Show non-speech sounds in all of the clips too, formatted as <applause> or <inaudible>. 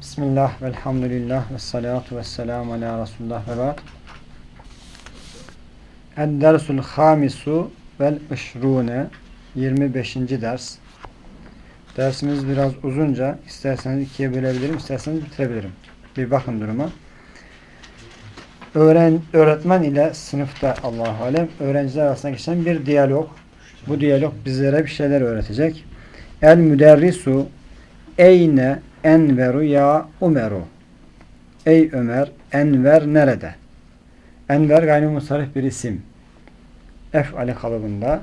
Bismillah, velhamdülillah, ve salatu ve selamu ala Resulullah ve ba'd. Ed-dersul hamisu vel işrune 25. ders. Dersimiz biraz uzunca. İsterseniz ikiye bölebilirim, isterseniz bitirebilirim. Bir bakın duruma. Öğren, öğretmen ile sınıfta Allahu Alem öğrenciler arasında geçen bir diyalog. Bu diyalog bizlere bir şeyler öğretecek. El müderrisu eyne enveru ya umeru. Ey Ömer, Enver nerede? Enver gayrimusarif bir isim. Ef'ali kalıbında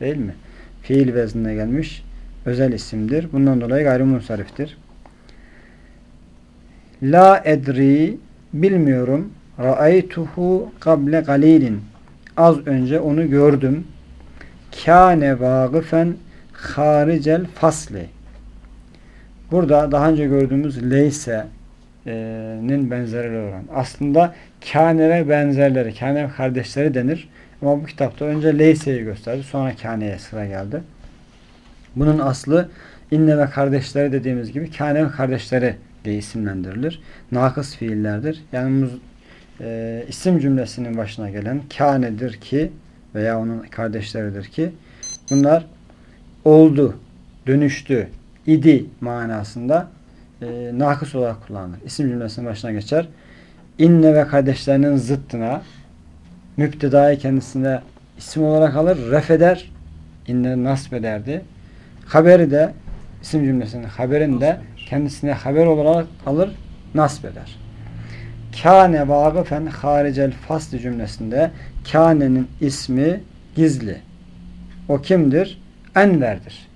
değil mi? Fiil veznine gelmiş özel isimdir. Bundan dolayı gayrimusariftir. La edri bilmiyorum. Ra'aytuhu kable galilin. Az önce onu gördüm. Kâne vâgıfen haricel fasli. Burada daha önce gördüğümüz leyse'nin benzerleri olan. Aslında kânere benzerleri, kâne kardeşleri denir. Ama bu kitapta önce leyse'yi gösterdi. Sonra kâne'ye sıra geldi. Bunun aslı inne ve kardeşleri dediğimiz gibi kâne kardeşleri diye isimlendirilir. Nakıs fiillerdir. Yani e, isim cümlesinin başına gelen kânedir ki veya onun kardeşleridir ki bunlar oldu, dönüştü, idi manasında e, nakıs olarak kullanılır. İsim cümlesinin başına geçer. İnne ve kardeşlerinin zıttına müptedayı kendisine isim olarak alır, ref eder. İnne nasb ederdi. Haberi de isim cümlesinin haberini de kendisine haber olarak alır, nasb eder. Kâne vâgıfen haricel fasli cümlesinde kânenin ismi gizli. O kimdir? Enver'dir.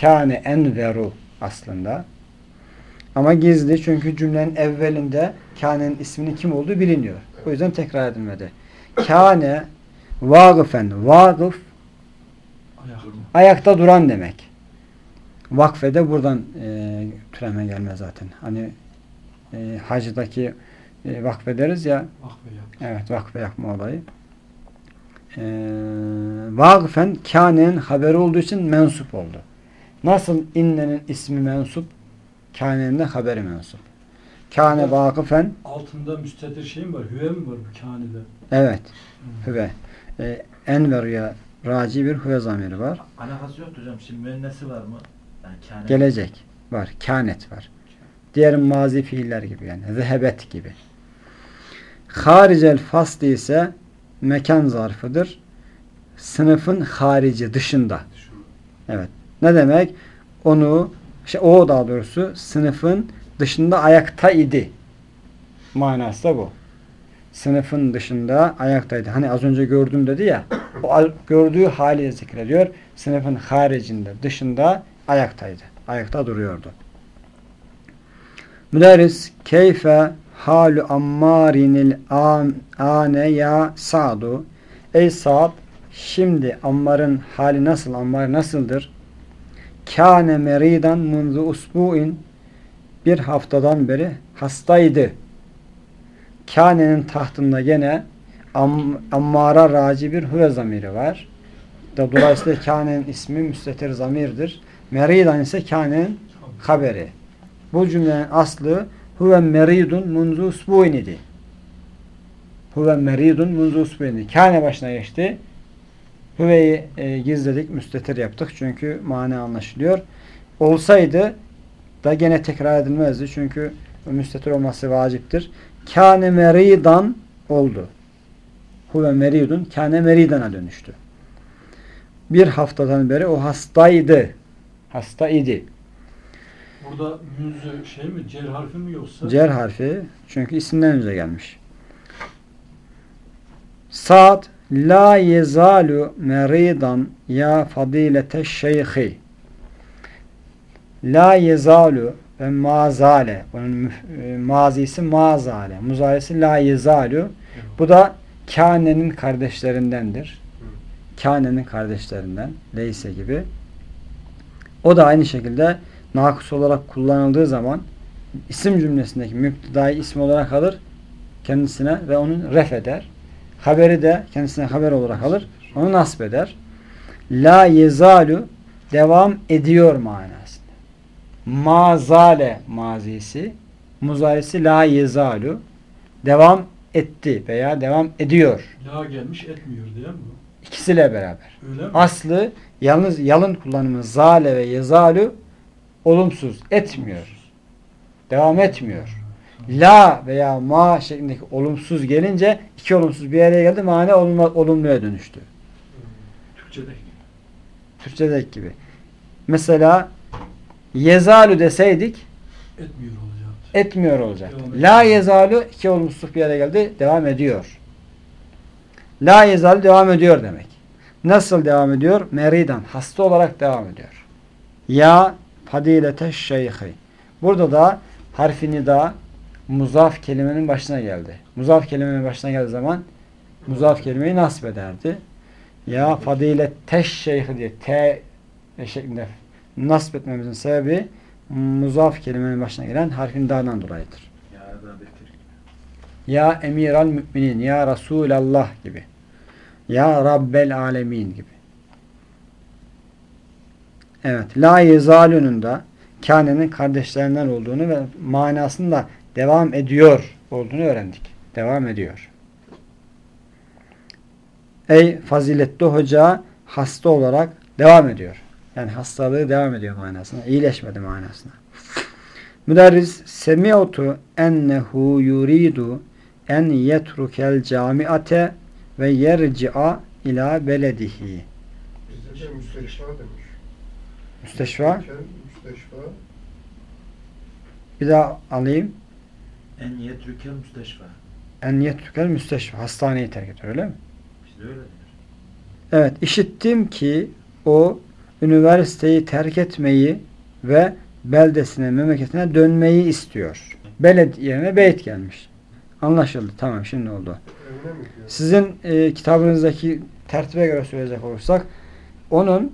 Kâne enveru aslında. Ama gizli çünkü cümlenin evvelinde kânenin isminin kim olduğu biliniyor. O yüzden tekrar edilmedi. Kâne vâgıfen vâgıf ayakta duran demek. Vakfe de buradan e, türeme gelme zaten. Hani e, hacdaki e, vakfe deriz ya. Vakfe yap. Evet vakfe yapma olayı. E, vakfen kânenin haberi olduğu için mensup oldu. Nasıl innenin ismi mensup, kânenin de haberi mensup. Kâne vakıfen Altında müstetir şey mi var? Hüve mi var bu kânede? evet Hı. hüve. E, enveruya raci bir hüve zamiri var. Alakası yok hocam. Şimdi müennesi var mı? Yani kâne. Gelecek var. Kânet var. Diğer mazi fiiller gibi yani. Zehebet gibi. Haricel fasli ise mekan zarfıdır. Sınıfın harici dışında. Evet. Ne demek? Onu şey, o daha doğrusu sınıfın dışında ayakta idi. Manası da bu. Sınıfın dışında ayaktaydı. Hani az önce gördüm dedi ya. O gördüğü hali zikrediyor. Sınıfın haricinde, dışında ayaktaydı. Ayakta duruyordu. Müderris keyfe halu ammarinil an, ane ya Sa'du Ey Sa'd şimdi Ammar'ın hali nasıl? Ammar nasıldır? Kâne meridan munzu usbu'in bir haftadan beri hastaydı. Kâne'nin tahtında gene Am Ammar'a raci bir huve zamiri var. Dolayısıyla Kâne'nin ismi müstetir zamirdir. Meridan ise Kâne'nin haberi. Bu cümlenin aslı huve meridun munzu usbu'in idi. Huve meridun munzu usbu'in. Kâne başına geçti. Hüveyi e, gizledik, müstetir yaptık. Çünkü mana anlaşılıyor. Olsaydı da gene tekrar edilmezdi. Çünkü müstetir olması vaciptir. Kâne meridan oldu. Huve meridun kâne meridana dönüştü. Bir haftadan beri o hastaydı. Hasta idi. Burada müzü şey mi? Cer harfi mi yoksa? Cer harfi çünkü isimden önce gelmiş. Sa'd la yezalu meridan ya fadilete şeyhi. La yezalu ve mazale. Bunun e, mazisi mazale. Muzaresi la yezalu. Bu da Kâne'nin kardeşlerindendir. Kâne'nin kardeşlerinden. Leyse gibi. O da aynı şekilde nakus olarak kullanıldığı zaman isim cümlesindeki müptedayı isim olarak alır kendisine ve onun ref eder. Haberi de kendisine haber olarak alır. Onu nasip eder. La yezalu devam ediyor manasında. Mazale mazisi muzarisi la yezalu devam etti veya devam ediyor. La gelmiş etmiyor diye mi? İkisiyle beraber. Öyle mi? Aslı yalnız yalın kullanımı zale ve yezalu olumsuz etmiyor. Devam etmiyor. La veya ma şeklindeki olumsuz gelince iki olumsuz bir araya geldi mane olumlu, olumluya dönüştü. Türkçedeki gibi. Türkçedeki gibi. Mesela yezalu deseydik Etmiyor olacak. etmiyor olacak. La yezalu iki olumsuzluk bir araya geldi devam ediyor. La yezalu devam ediyor demek. Nasıl devam ediyor? Meridan. Hasta olarak devam ediyor. Ya fadilete şeyhi. Burada da harfini da muzaf kelimenin başına geldi. Muzaf kelimenin başına geldiği zaman muzaf kelimeyi nasip ederdi. Ya fadilete şeyhi diye T şeklinde nasip etmemizin sebebi muzaf kelimenin başına gelen harfin dağından dolayıdır. Ya da emiral müminin, ya Resulallah gibi. Ya Rabbel alemin gibi. Evet. La yezalunun da kânenin kardeşlerinden olduğunu ve manasında devam ediyor olduğunu öğrendik. Devam ediyor. Ey faziletli hoca hasta olarak devam ediyor. Yani hastalığı devam ediyor manasına. İyileşmedi manasına. Müderris semi'tu ennehu yuridu en yetrukel camiate ve yerci'a ila beledihi. Bizde de müsteşfa demiş. Müsteşfa. Müsteşfa Bir daha alayım. En yetrükel müsteşfa. En yetrukel müsteşfa. Hastaneyi terk ediyor öyle mi? Bizde öyle denir. Evet. işittim ki o üniversiteyi terk etmeyi ve beldesine, memleketine dönmeyi istiyor. Beled yerine beyt gelmiş. Anlaşıldı. Tamam şimdi oldu. evine mi gidiyor? Sizin e, kitabınızdaki tertibe göre söyleyecek olursak onun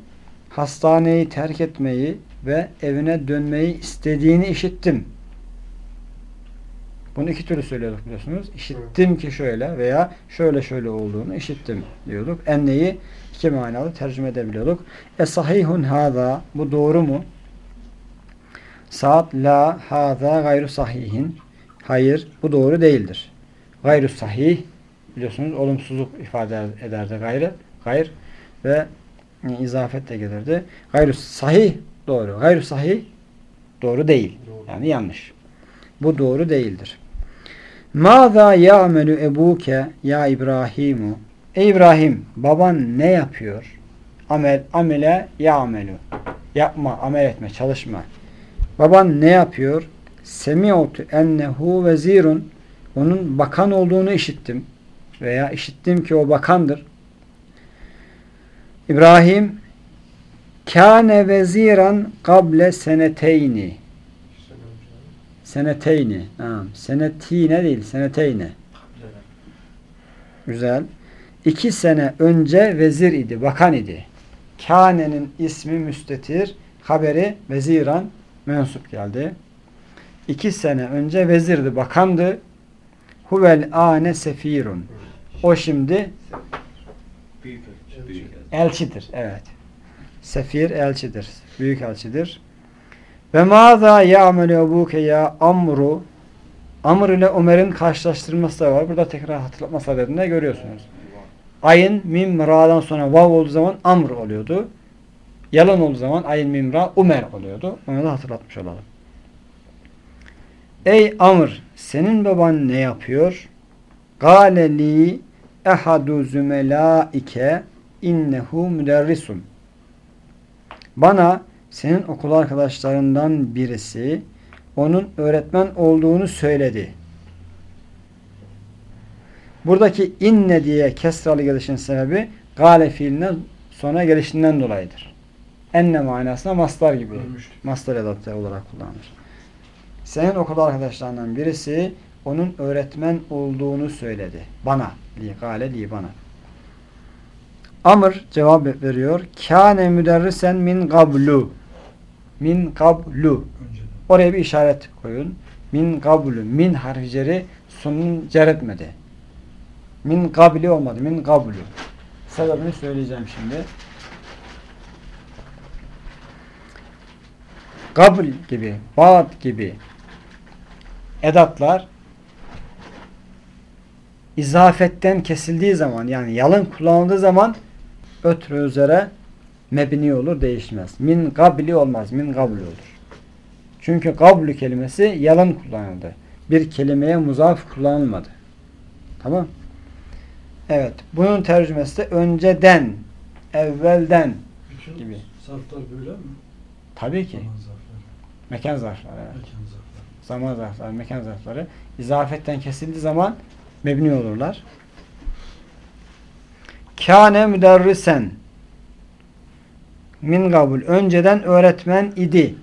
hastaneyi terk etmeyi ve evine dönmeyi istediğini işittim. Bunu iki türlü söylüyorduk biliyorsunuz. İşittim ki şöyle veya şöyle şöyle olduğunu işittim diyorduk. Enneyi iki manalı tercüme edebiliyorduk. E sahihun hâzâ bu doğru mu? Saat la hâzâ gayru sahihin. Hayır bu doğru değildir. Gayru sahih biliyorsunuz olumsuzluk ifade ederdi gayrı. Gayr ve izafet de gelirdi. Gayru sahih doğru. Gayru sahih doğru değil. Doğru. Yani yanlış. Bu doğru değildir. Mâzâ ya'melü ebuke ya İbrahimu Ey İbrahim baban ne yapıyor? Amel, amele ya'melü Yapma, amel etme, çalışma. Baban ne yapıyor? Semi'utu ennehu vezirun onun bakan olduğunu işittim. Veya işittim ki o bakandır. İbrahim kâne veziran kable seneteyni. Seneteyni tamam. senetine değil Kabzeden. güzel iki sene önce vezir idi bakan idi kânenin ismi müstetir haberi veziran mensup geldi iki sene önce vezirdi bakandı huvel ane sefirun o şimdi Büyük. Elçidir. Evet. Sefir elçidir. Büyük elçidir. Ve maza ya'melu ebuke ya amru Amr ile Ömer'in karşılaştırması da var. Burada tekrar hatırlatma sadedinde görüyorsunuz. Ayın mim ra'dan sonra vav olduğu zaman amr oluyordu. Yalan olduğu zaman ayın mim ra Umer oluyordu. Onu da hatırlatmış olalım. Ey Amr senin baban ne yapıyor? Gale li ehadu zümelaike innehu müderrisun. Bana senin okul arkadaşlarından birisi onun öğretmen olduğunu söyledi. Buradaki inne diye kesralı gelişin sebebi gale fiilinden sonra gelişinden dolayıdır. Enne manasına mastar gibi. Mastar edatı olarak kullanılır. Senin okul arkadaşlarından birisi onun öğretmen olduğunu söyledi. Bana. Li gale li bana. Amr cevap veriyor. Kâne müderrisen min gablu. Min. Önceden. Oraya bir işaret koyun. Min gablu. Min harfi ceri sonunu cer etmedi. Min gabli olmadı. Min gablu. Sebebini söyleyeceğim şimdi. Gabl gibi, Bad gibi edatlar izafetten kesildiği zaman yani yalın kullanıldığı zaman ötürü üzere mebni olur değişmez. Min gabli olmaz. Min gabli olur. Çünkü gablu kelimesi yalın kullanıldı. Bir kelimeye muzaf kullanılmadı. Tamam. Evet. Bunun tercümesi de önceden, evvelden Bütün Gibi. zarflar böyle mi? tabii ki Zaman zarfları, mekan zarfları, evet. mekan zarfları. zaman zarfları, mekan zarfları izafetten kesildiği zaman mebni olurlar. Kâne müderrisen min kabul. Önceden öğretmen idi.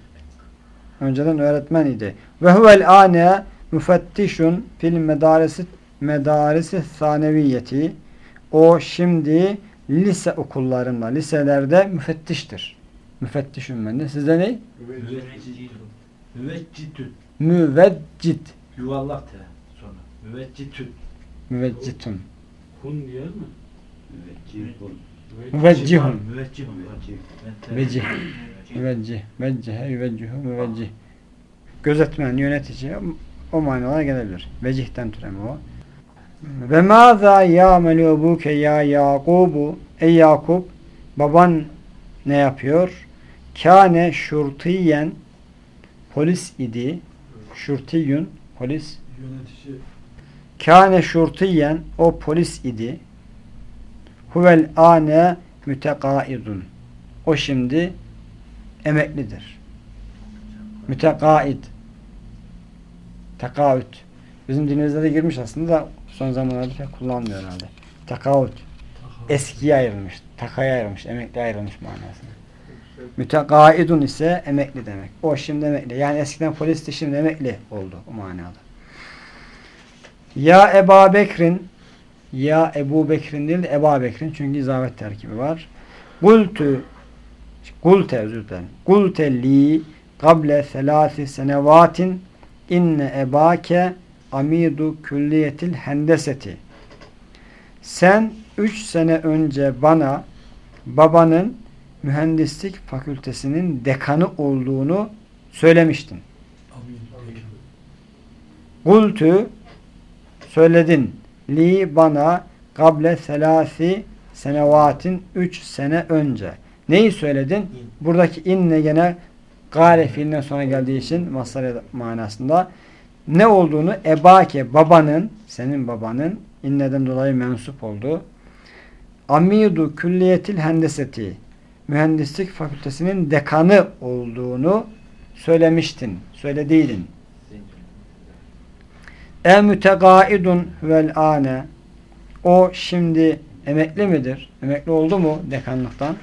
Önceden öğretmen idi. Ve huvel âne müfettişun fil medarisi medarisi saneviyeti. O şimdi lise okullarında, liselerde müfettiştir. Müfettişim ben de. Sizde ne? Müveccitün. Müveccitün. Müveccit. Yuvarlak te sonra. Müveccitün. Müveccitun. Hun diyer mi? Müveccitün. Ben te- Vecih. Müveccih. Veccihe yüveccihu müveccih. Gözetmen, yönetici o manalara gelebilir. Vecihten türeme o. Ve mâzâ yâmelû ebûke ya Yakubu Ey Yakup baban ne yapıyor? Kâne şurtiyen polis idi. Şurtiyun polis. Yönetici Kâne şurtiyen o polis idi. Huvel âne mütekaidun. O şimdi emeklidir. Mütekaid. Tekavüt. Bizim dilimizde de girmiş aslında da son zamanlarda pek kullanmıyor herhalde. Tekavüt. taha. Eskiye ayrılmış. Takaya ayrılmış. Emekli ayrılmış manasında. Mütekaidun ise emekli demek. O şimdi emekli. Yani eskiden polisti şimdi emekli oldu o manada. Ya Eba Bekrin Ya Ebu Bekrin değil de Eba Bekrin çünkü izafet terkibi var. Kultu Kulte özür dilerim. Kulte li kable selasi senevatin inne ebake amidu külliyetil hendeseti. Sen üç sene önce bana babanın mühendislik fakültesinin dekanı olduğunu söylemiştin. Kultu söyledin. Li bana kable selasi senevatin üç sene önce. Neyi söyledin? Buradaki inne gene gale fiilinden sonra geldiği için masar manasında ne olduğunu ebake babanın senin babanın inneden dolayı mensup oldu. Amidu külliyetil hendeseti mühendislik fakültesinin dekanı olduğunu söylemiştin. Söylediydin. E mütegaidun vel ane o şimdi emekli midir? Emekli oldu mu dekanlıktan?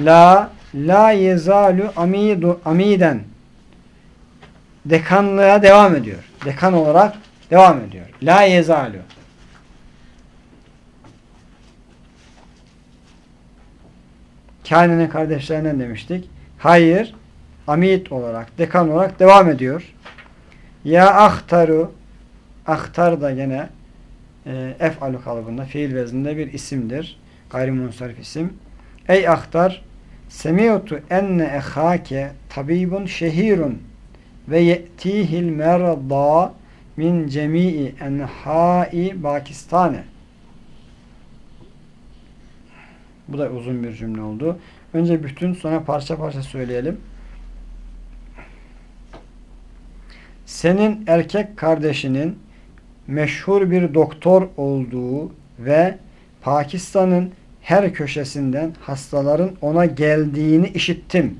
La la yezalu amidu amiden dekanlığa devam ediyor. Dekan olarak devam ediyor. La yezalu Kâne'nin kardeşlerinden demiştik. Hayır, amid olarak, dekan olarak devam ediyor. Ya ahtaru ahtar da gene e, ef'alu kalıbında, fiil vezninde bir isimdir. Gayrimunsarif isim. Ey ahtar semiyotu enne ehake tabibun şehirun ve ye'tihil merda min cemii enhai Pakistane. Bu da uzun bir cümle oldu. Önce bütün sonra parça parça söyleyelim. Senin erkek kardeşinin meşhur bir doktor olduğu ve Pakistan'ın her köşesinden hastaların ona geldiğini işittim.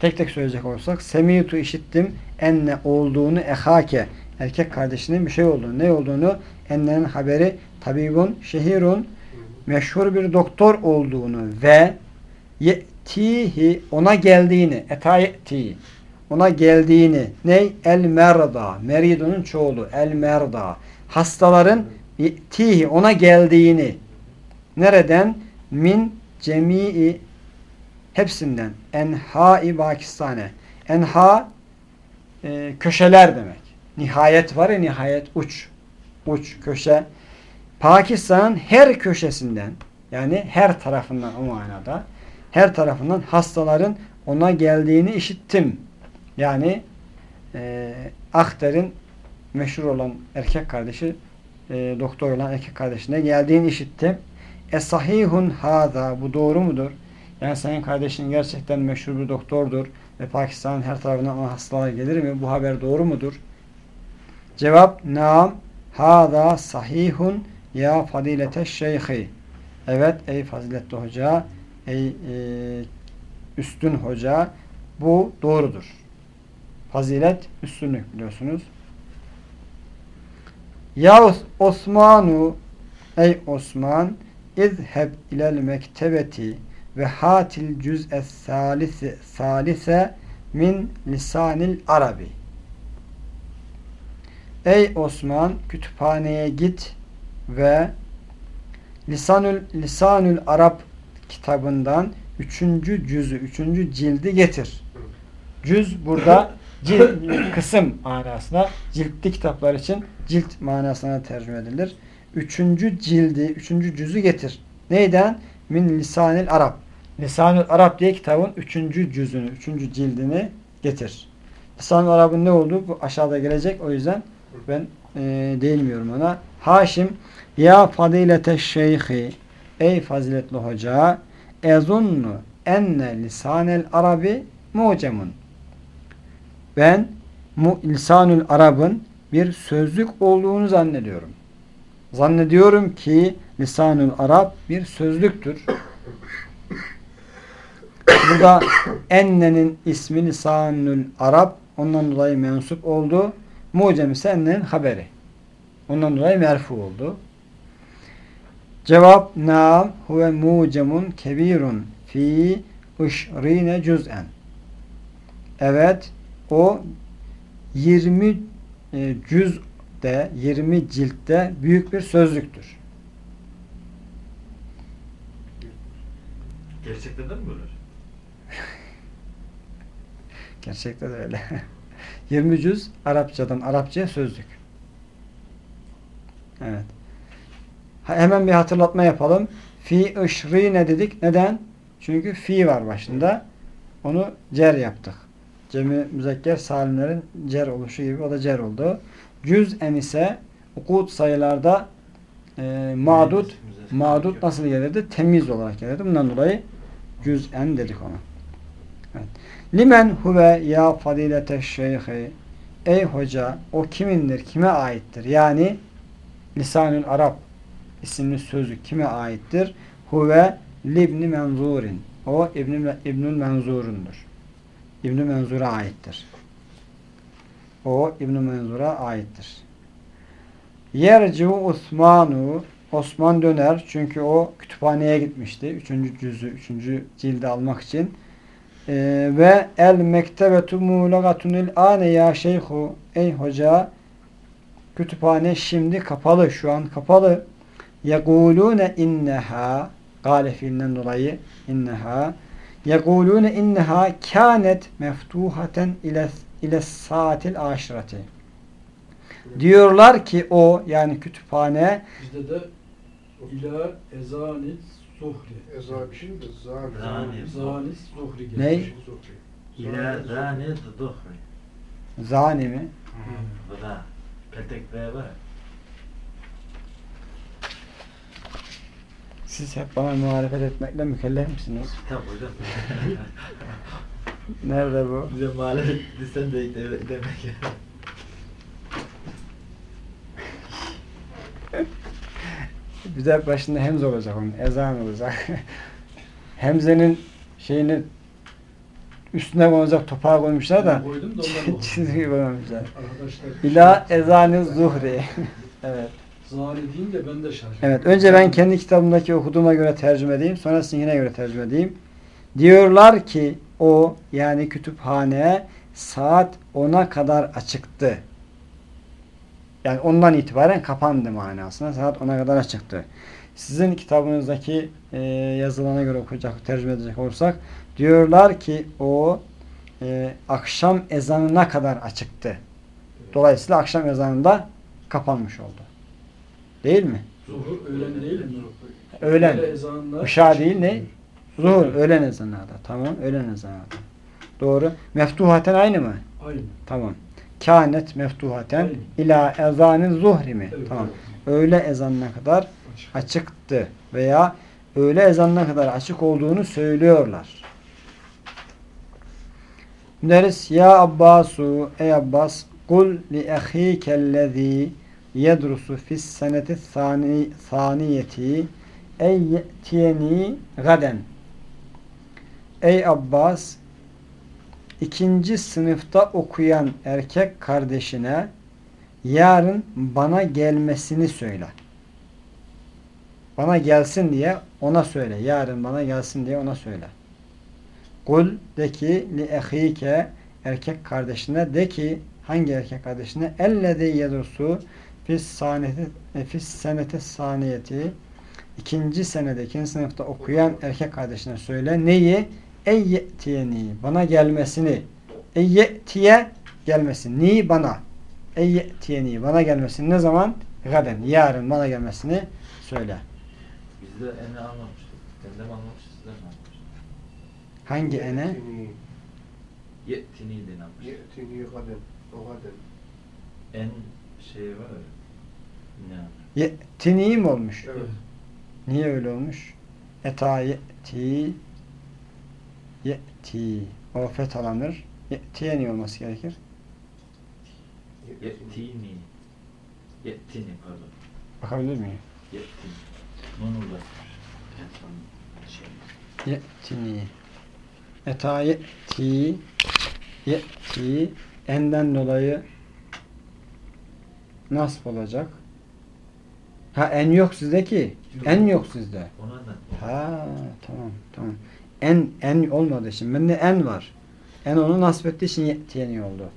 Tek tek söyleyecek olursak semitu işittim enne olduğunu ehake. Erkek kardeşinin bir şey olduğunu ne olduğunu ennenin haberi tabibun şehirun. Meşhur bir doktor olduğunu ve yetihi ona geldiğini etayeti ona geldiğini ne? El merda meridunun çoğulu el merda hastaların yetihi ona geldiğini nereden? Min cemii hepsinden enha-i Pakistane enha e, köşeler demek. Nihayet var ya nihayet uç. Uç köşe. Pakistan'ın her köşesinden yani her tarafından o manada her tarafından hastaların ona geldiğini işittim. Yani e, Ahter'in meşhur olan erkek kardeşi e, doktor olan erkek kardeşine geldiğini işittim. Esahihun hada bu doğru mudur? Yani senin kardeşin gerçekten meşhur bir doktordur ve Pakistan'ın her tarafından ona hastalar gelir mi? Bu haber doğru mudur? Cevap Naam hada sahihun ya fadilete şeyhi. Evet ey faziletli hoca, ey e, üstün hoca bu doğrudur. Fazilet üstünlük biliyorsunuz. Ya Os- Osmanu ey Osman izheb ilel mektebeti ve hatil cüz'es salise, salise min lisanil arabi. Ey Osman kütüphaneye git ve Lisanül Lisanül Arap kitabından üçüncü cüzü, üçüncü cildi getir. Cüz burada <laughs> cilt, <laughs> kısım manasına, ciltli kitaplar için cilt manasına tercüme edilir. Üçüncü cildi, üçüncü cüzü getir. Neyden? Min Lisanil Arap. Lisanül Arap diye kitabın üçüncü cüzünü, üçüncü cildini getir. Lisanül Arap'ın ne olduğu bu aşağıda gelecek. O yüzden ben e, değinmiyorum ona. Haşim ya fadilete şeyhi ey faziletli hoca ezunnu enne lisanel arabi mucemun ben mu, lisanül arabın bir sözlük olduğunu zannediyorum. Zannediyorum ki lisanül arab bir sözlüktür. Burada ennenin ismi lisanül arab ondan dolayı mensup oldu. Mucem ise ennenin haberi. Ondan dolayı merfu oldu. Cevap Naam huve mucemun kebirun fi ışrine cüz'en. Evet o 20 e, cüz'de 20 ciltte büyük bir sözlüktür. Gerçekten de mi böyle? <laughs> Gerçekten de öyle. <laughs> 20 cüz Arapçadan Arapçaya sözlük. Evet. Ha, hemen bir hatırlatma yapalım. Fi ışrine dedik. Neden? Çünkü fi var başında. Onu cer yaptık. Cemi müzekker salimlerin cer oluşu gibi o da cer oldu. Cüz'en ise ukut sayılarda e, mağdut mağdut nasıl gelirdi? Temiz olarak gelirdi. Bundan dolayı cüz'en dedik ona. Evet. Limen huve ya fadilete şeyhi Ey hoca o kimindir? Kime aittir? Yani Lisanül Arap isimli sözlük kime aittir? Huve libni menzurin. O İbn İbnül Menzur'undur. İbn Menzur'a aittir. O İbn Menzur'a aittir. Yerciu Osmanu Osman döner çünkü o kütüphaneye gitmişti. Üçüncü cüzü, üçüncü cildi almak için. Ee, ve el mektebetu mulagatunil ane ya şeyhu ey hoca kütüphane şimdi kapalı şu an kapalı yekulune inneha gale fiilinden dolayı inneha yekulune inneha kânet meftuhaten ile ile saatil aşireti diyorlar ki o yani kütüphane Bizde de ila ezanit zuhri. Eza bir şey de zani. Zani. Zanis zuhri gelir. Ney? Zuhri. İlâ zâni duhri. zani mi? Bu da petek var. Siz hep bana muhalefet etmekle mükellef misiniz? Kitap hocam. <laughs> Nerede bu? Bize muhalefet desen de de- demek ya. Bir de başında hemze olacak onun. Ezan olacak. <laughs> Hemzenin şeyini üstüne konacak topağı koymuşlar da <laughs> çizgi. Arkadaşlar İla ezanı zuhri. Evet. zani deyince de ben de şaşırdım. Evet. Önce ben kendi kitabımdaki okuduğuma göre tercüme edeyim. Sonra sizinkine göre tercüme edeyim. Diyorlar ki o yani kütüphane saat 10'a kadar açıktı. Yani ondan itibaren kapandı manasına. Saat 10'a kadar açıktı. Sizin kitabınızdaki e, yazılana göre okuyacak, tercüme edecek olursak diyorlar ki o e, akşam ezanına kadar açıktı. Dolayısıyla akşam ezanında kapanmış oldu. Değil mi? Zuhur öğlen değil mi? Öğlen. Işığa değil ne? Zuhur. Öğlen ezanında. Tamam. Öğlen ezanında. Doğru. Meftuhaten aynı mı? Aynı. Tamam. Kânet meftuhaten Aynen. ila ezanin zuhri mi? Evet, Tamam. evet. Öğle ezanına kadar Açık. açıktı veya öğle ezanına kadar açık olduğunu söylüyorlar. Deriz ya Abbasu ey Abbas kul li ehikellezî yedrusu fis seneti sani, saniyeti ey ye'tiyeni gaden Ey Abbas ikinci sınıfta okuyan erkek kardeşine yarın bana gelmesini söyle. Bana gelsin diye ona söyle. Yarın bana gelsin diye ona söyle. Kul de ki li ehike erkek kardeşine de ki hangi erkek kardeşine ellezî yedursu fis saneti e, fis senete saniyeti ikinci senede ikinci sınıfta okuyan erkek kardeşine söyle neyi? Ey ye'tiyeni bana gelmesini ey ye'tiye gelmesin. Ni bana ey ye'tiyeni bana gelmesini ne zaman? Gaden yarın bana gelmesini söyle. Biz de. Sen de mi almamışsın? Sizler almışsınız? Hangi ene? Ye'tini- Ye'tini de almıştık. Ye'tini gaden. O gaden. En şey var ya. Mi olmuş? Evet. Niye öyle olmuş? Eta ye'ti ye'ti o fethalanır. Ye'tiyeni olması gerekir. Ye'tini. Ye'tini pardon. Bakabilir miyim? Ye'tini. Son şey. Ye'tini Eta ye'ti ye'ti enden dolayı nasıl olacak? Ha en yok sizde ki. En yok sizde. Ha tamam tamam. En en olmadığı için bende en var. En onu nasip ettiği için ye'tiyeni oldu.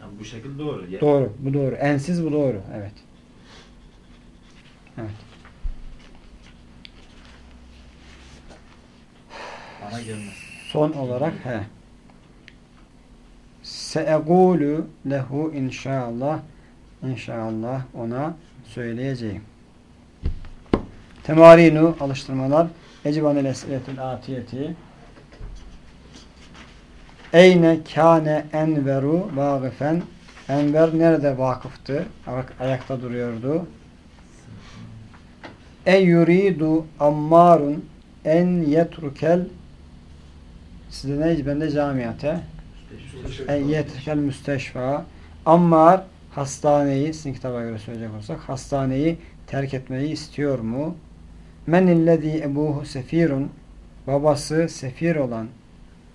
Yani bu şekil doğru. Ye- Doğru. Bu doğru. Ensiz bu doğru. Evet. Evet. Bana gelmez. Son olarak he. Seegulu lehu inşallah inşallah ona söyleyeceğim. Temarinu alıştırmalar Ecibanel es'iletül atiyeti Eyne kâne enveru vâgıfen Enver nerede vakıftı? Ayakta duruyordu. E yuridu ammarun en yetrukel Sizde neydi? Bende camiyate. En yetrukel müsteşfa. Ammar hastaneyi, sizin kitaba göre söyleyecek olsak, hastaneyi terk etmeyi istiyor mu? Men illezî ebuhu sefirun. Babası sefir olan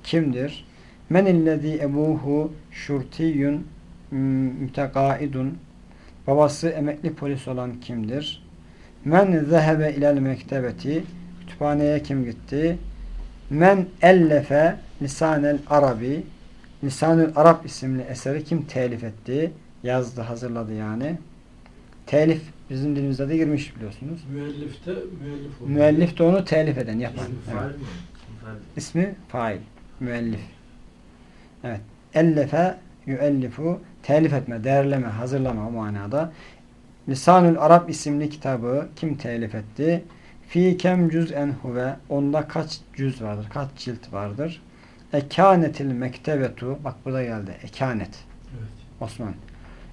kimdir? Men illezî ebuhu şurtiyyun mütekaidun. Babası emekli polis olan kimdir? Men zehebe ilel mektebeti. Kütüphaneye kim gitti? Men ellefe lisanel arabi. Lisanül Arap isimli eseri kim telif etti? Yazdı, hazırladı yani. Telif bizim dilimizde de girmiş biliyorsunuz. Müellifte müellif olur. Müellif de onu telif eden, yapan. İsmi Evet. fail mi? İsmi fail. Müellif. Evet. Ellefe yüellifu telif etme, değerleme, hazırlama o manada. Lisanül Arap isimli kitabı kim telif etti? Fi kem cüz'en huve onda kaç cüz vardır? Kaç cilt vardır? Ekanetil mektebetu bak burada geldi. Ekanet. Evet. Osman.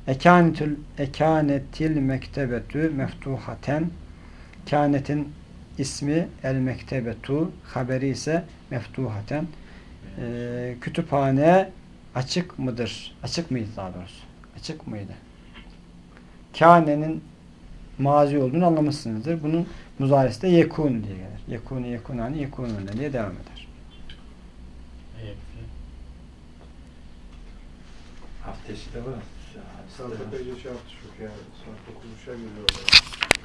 Ekanetil ekanetil mektebetü meftuhaten Kanetin ismi el mektebetu haberi ise meftuhaten Ee, kütüphane açık mıdır? Açık mıydı daha doğrusu? Açık mıydı? Kâne'nin mazi olduğunu anlamışsınızdır. Bunun muzaresi de yekûn diye gelir. Yekûnu yekunani yekunune diye devam eder. Hafta içi de var. Epeyce şey yaptı çünkü yani. Saat 9.30'a geliyor.